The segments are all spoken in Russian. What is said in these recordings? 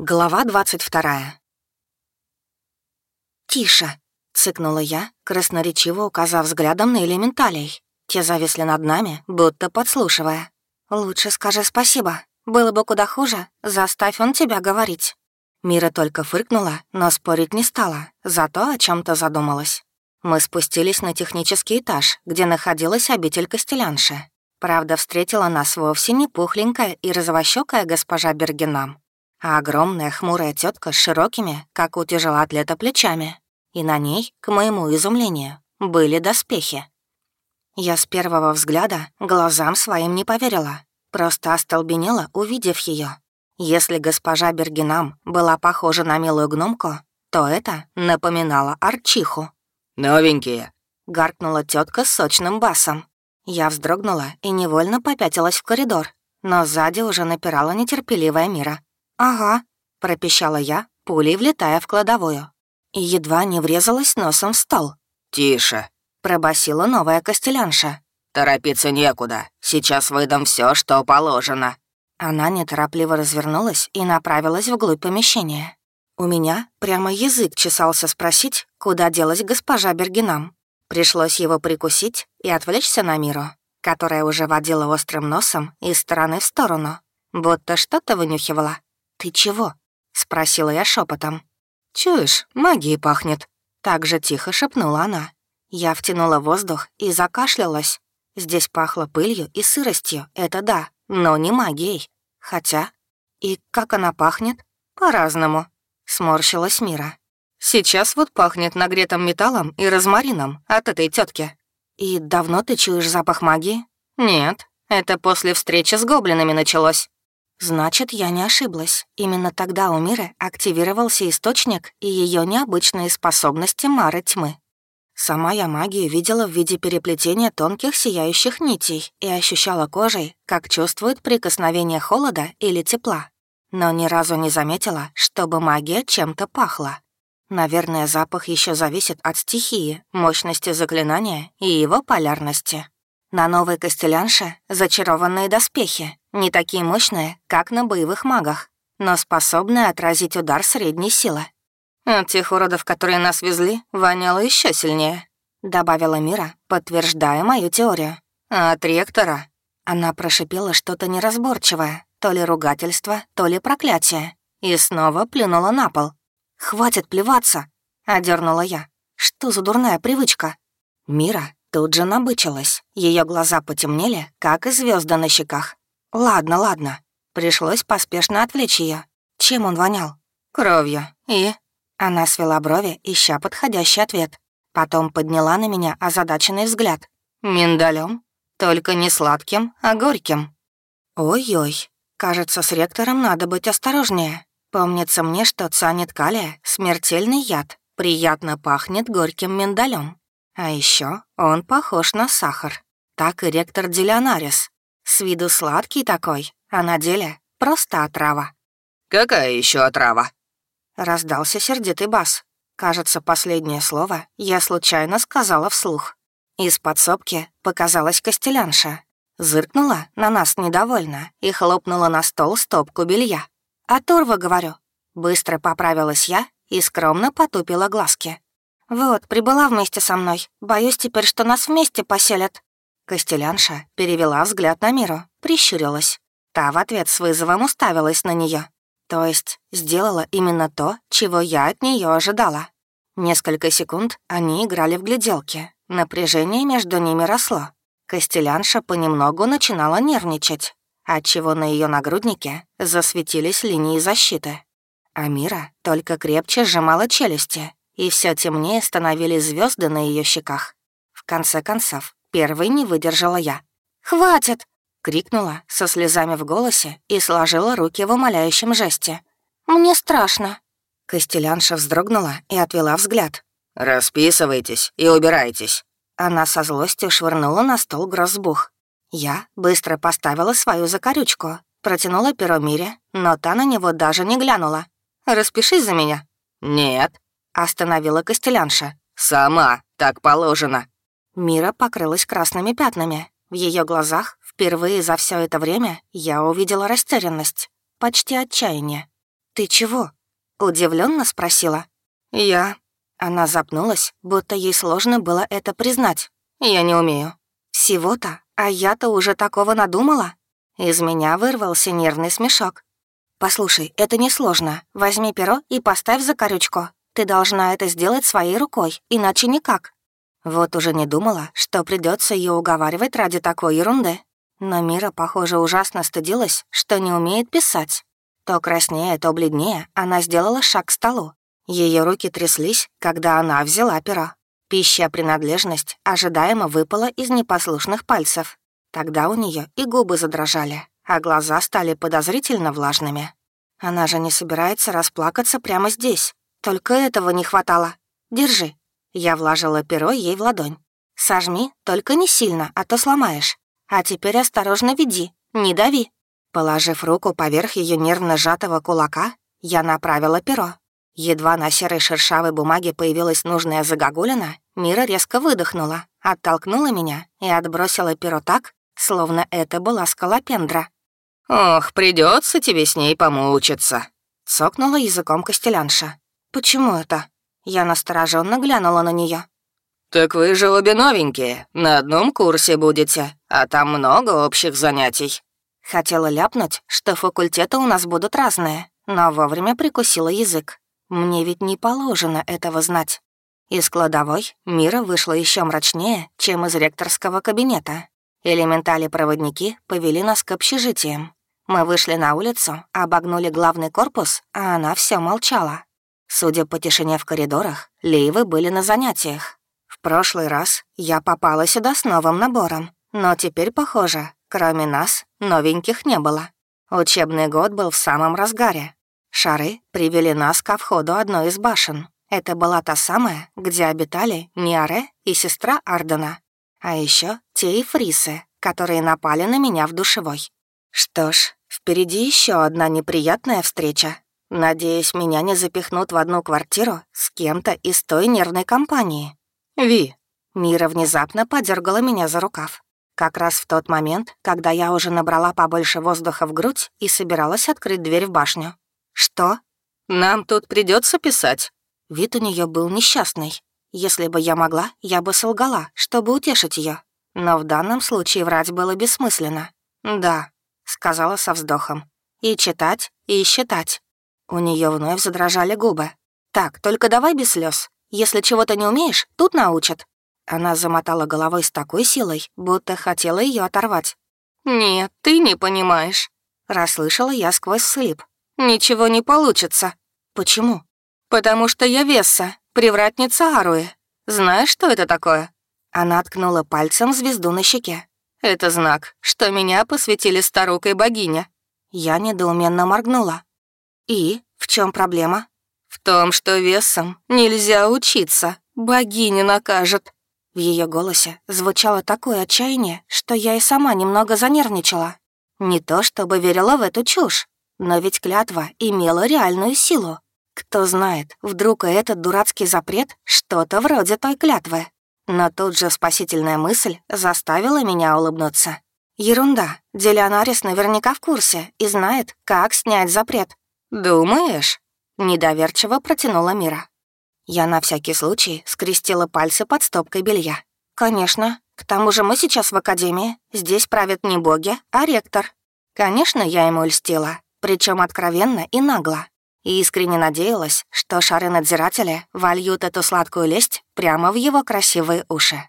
Глава двадцать вторая. «Тише!» — цыкнула я, красноречиво указав взглядом на элементалей. Те зависли над нами, будто подслушивая. «Лучше скажи спасибо. Было бы куда хуже, заставь он тебя говорить». Мира только фыркнула, но спорить не стала, зато о чем то задумалась. Мы спустились на технический этаж, где находилась обитель Костелянши. Правда, встретила нас вовсе не пухленькая и розовощёкая госпожа Бергенам, а огромная хмурая тетка с широкими, как у тяжелоатлета, плечами. И на ней, к моему изумлению, были доспехи. Я с первого взгляда глазам своим не поверила, просто остолбенела, увидев ее. Если госпожа Бергинам была похожа на милую гномку, то это напоминало арчиху. «Новенькие!» — гаркнула тетка с сочным басом. Я вздрогнула и невольно попятилась в коридор, но сзади уже напирала нетерпеливая мира. «Ага», — пропищала я, пулей влетая в кладовую. И едва не врезалась носом в стол. «Тише», — пробасила новая костелянша. «Торопиться некуда. Сейчас выдам все, что положено». Она неторопливо развернулась и направилась вглубь помещения. У меня прямо язык чесался спросить, куда делась госпожа Бергинам. Пришлось его прикусить и отвлечься на миру, которая уже водила острым носом из стороны в сторону, будто что-то вынюхивала. «Ты чего?» — спросила я шепотом. «Чуешь, магией пахнет», — так же тихо шепнула она. Я втянула воздух и закашлялась. Здесь пахло пылью и сыростью, это да, но не магией. Хотя... И как она пахнет? По-разному. Сморщилась Мира. Сейчас вот пахнет нагретым металлом и розмарином от этой тетки. И давно ты чуешь запах магии? Нет, это после встречи с гоблинами началось. Значит, я не ошиблась. Именно тогда у Миры активировался источник и ее необычные способности Мары тьмы. Сама я магию видела в виде переплетения тонких сияющих нитей и ощущала кожей, как чувствует прикосновение холода или тепла. Но ни разу не заметила, чтобы магия чем-то пахла. Наверное, запах еще зависит от стихии, мощности заклинания и его полярности. На новой костелянше зачарованные доспехи, не такие мощные, как на боевых магах, но способные отразить удар средней силы. От тех уродов, которые нас везли, воняло еще сильнее, добавила Мира, подтверждая мою теорию. А от ректора она прошипела что-то неразборчивое, то ли ругательство, то ли проклятие, и снова плюнула на пол. «Хватит плеваться!» — одернула я. «Что за дурная привычка?» Мира тут же набычилась. Ее глаза потемнели, как и звезды на щеках. «Ладно, ладно». Пришлось поспешно отвлечь ее. Чем он вонял? «Кровью. И?» Она свела брови, ища подходящий ответ. Потом подняла на меня озадаченный взгляд. «Миндалем? Только не сладким, а горьким». «Ой-ой, кажется, с ректором надо быть осторожнее. Помнится мне, что цианид калия — смертельный яд, приятно пахнет горьким миндалем. А еще он похож на сахар. Так и ректор Делионарис. С виду сладкий такой, а на деле просто отрава. «Какая еще отрава?» Раздался сердитый бас. Кажется, последнее слово я случайно сказала вслух. Из подсобки показалась костелянша. Зыркнула на нас недовольно и хлопнула на стол стопку белья. «Оторва, говорю». Быстро поправилась я и скромно потупила глазки. «Вот, прибыла вместе со мной. Боюсь теперь, что нас вместе поселят». Костелянша перевела взгляд на Миру, прищурилась. Та в ответ с вызовом уставилась на нее. То есть сделала именно то, чего я от нее ожидала. Несколько секунд они играли в гляделки. Напряжение между ними росло. Костелянша понемногу начинала нервничать отчего на ее нагруднике засветились линии защиты. Амира только крепче сжимала челюсти, и все темнее становились звезды на ее щеках. В конце концов, первой не выдержала я. «Хватит!» — крикнула со слезами в голосе и сложила руки в умоляющем жесте. «Мне страшно». Костелянша вздрогнула и отвела взгляд. «Расписывайтесь и убирайтесь». Она со злостью швырнула на стол грозбух. Я быстро поставила свою закорючку, протянула перо Мире, но та на него даже не глянула. «Распишись за меня». «Нет», — остановила Костелянша. «Сама, так положено». Мира покрылась красными пятнами. В ее глазах впервые за все это время я увидела растерянность, почти отчаяние. «Ты чего?» — удивленно спросила. «Я...» Она запнулась, будто ей сложно было это признать. «Я не умею». «Всего-то? А я-то уже такого надумала?» Из меня вырвался нервный смешок. «Послушай, это несложно. Возьми перо и поставь за корючку. Ты должна это сделать своей рукой, иначе никак». Вот уже не думала, что придется ее уговаривать ради такой ерунды. Но Мира, похоже, ужасно стыдилась, что не умеет писать. То краснее, то бледнее она сделала шаг к столу. Ее руки тряслись, когда она взяла перо. Пища-принадлежность ожидаемо выпала из непослушных пальцев. Тогда у нее и губы задрожали, а глаза стали подозрительно влажными. Она же не собирается расплакаться прямо здесь. Только этого не хватало. Держи. Я вложила перо ей в ладонь. Сожми, только не сильно, а то сломаешь. А теперь осторожно веди, не дави. Положив руку поверх ее нервно сжатого кулака, я направила перо. Едва на серой шершавой бумаге появилась нужная загогулина, Мира резко выдохнула, оттолкнула меня и отбросила перо так, словно это была скалопендра. «Ох, придется тебе с ней помучиться», — цокнула языком Костелянша. «Почему это?» Я настороженно глянула на нее. «Так вы же обе новенькие, на одном курсе будете, а там много общих занятий». Хотела ляпнуть, что факультеты у нас будут разные, но вовремя прикусила язык. Мне ведь не положено этого знать. Из кладовой Мира вышла еще мрачнее, чем из ректорского кабинета. Элементали-проводники повели нас к общежитиям. Мы вышли на улицу, обогнули главный корпус, а она все молчала. Судя по тишине в коридорах, Лейвы были на занятиях. В прошлый раз я попала сюда с новым набором, но теперь, похоже, Кроме нас, новеньких не было. Учебный год был в самом разгаре. Шары привели нас ко входу одной из башен. Это была та самая, где обитали Ниаре и сестра Ардена. А еще те и фрисы, которые напали на меня в душевой. Что ж, впереди еще одна неприятная встреча. Надеюсь, меня не запихнут в одну квартиру с кем-то из той нервной компании. Ви. Мира внезапно подергала меня за рукав. Как раз в тот момент, когда я уже набрала побольше воздуха в грудь и собиралась открыть дверь в башню. «Что?» «Нам тут придется писать». Вид у нее был несчастный. Если бы я могла, я бы солгала, чтобы утешить ее. Но в данном случае врать было бессмысленно. «Да», — сказала со вздохом. «И читать, и считать». У нее вновь задрожали губы. «Так, только давай без слез. Если чего-то не умеешь, тут научат. Она замотала головой с такой силой, будто хотела ее оторвать. «Нет, ты не понимаешь», — расслышала я сквозь слип. «Ничего не получится». «Почему?» «Потому что я Весса, привратница Аруи. Знаешь, что это такое?» Она ткнула пальцем звезду на щеке. «Это знак, что меня посвятили старукой богиня». Я недоуменно моргнула. «И? В чем проблема?» «В том, что весом нельзя учиться. Богиня накажет». В ее голосе звучало такое отчаяние, что я и сама немного занервничала. Не то чтобы верила в эту чушь, но ведь клятва имела реальную силу. Кто знает, вдруг и этот дурацкий запрет что-то вроде той клятвы. Но тут же спасительная мысль заставила меня улыбнуться. Ерунда, Делионарис наверняка в курсе и знает, как снять запрет. «Думаешь?» — недоверчиво протянула Мира. Я на всякий случай скрестила пальцы под стопкой белья. «Конечно. К тому же мы сейчас в академии. Здесь правят не боги, а ректор. Конечно, я ему льстила, причем откровенно и нагло. И искренне надеялась, что шары-надзиратели вольют эту сладкую лесть прямо в его красивые уши.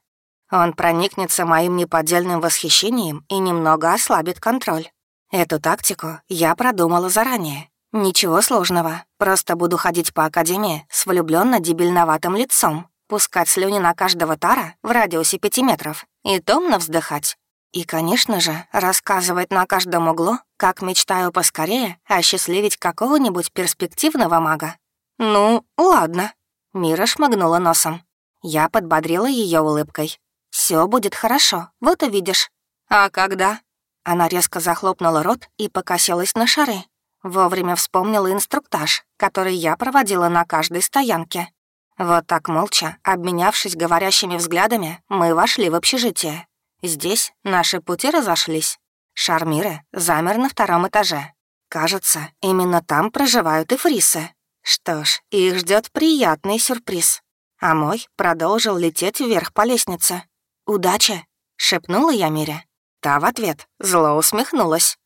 Он проникнется моим неподдельным восхищением и немного ослабит контроль. Эту тактику я продумала заранее «Ничего сложного. Просто буду ходить по академии с влюбленно дебильноватым лицом, пускать слюни на каждого тара в радиусе пяти метров и томно вздыхать. И, конечно же, рассказывать на каждом углу, как мечтаю поскорее осчастливить какого-нибудь перспективного мага. Ну, ладно. Мира шмыгнула носом. Я подбодрила ее улыбкой. Все будет хорошо, вот увидишь. А когда? Она резко захлопнула рот и покосилась на шары, Вовремя вспомнила инструктаж, который я проводила на каждой стоянке. Вот так молча, обменявшись говорящими взглядами, мы вошли в общежитие. Здесь наши пути разошлись. Шармиры замер на втором этаже. Кажется, именно там проживают и фрисы. Что ж, их ждет приятный сюрприз. А мой продолжил лететь вверх по лестнице. «Удачи!» — шепнула я Мире. Та в ответ зло усмехнулась.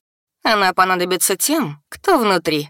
«Она понадобится тем, кто внутри».